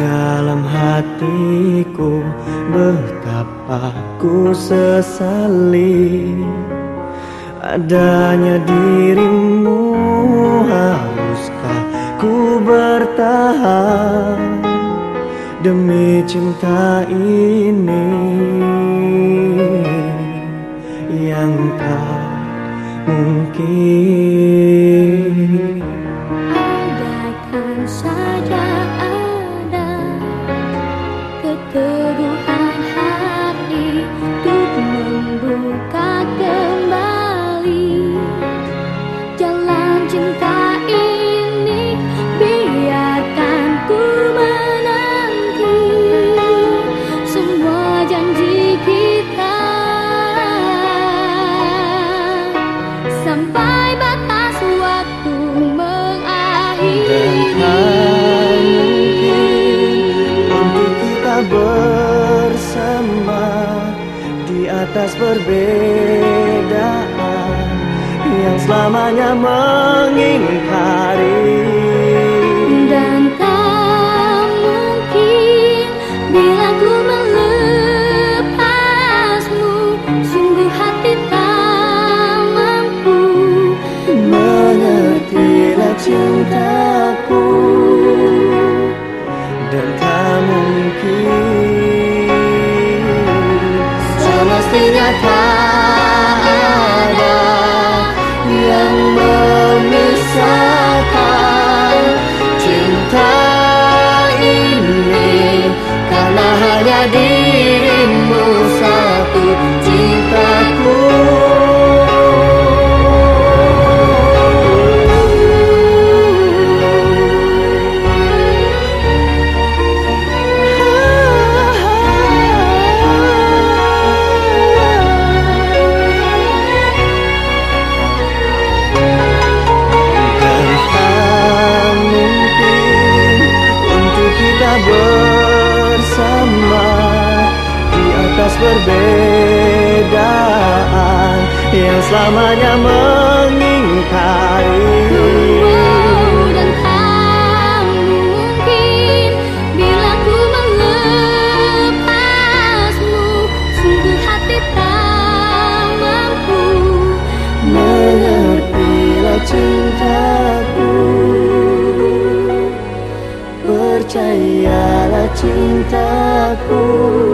dalam hatiku Betapa ku sesali. Adanya dirimu Haruskah ku bertahan Demi cinta ini Yang tak mungkin perbedaan yang selamanya mengingkari. Dan tak mungkin bila ku melepasmu sungguh hati tak mampu. Mengertilah cintaku cinta ini. Karena hanya dirimu hati tak mampu Mengertilah cintaku. Percayalah cintaku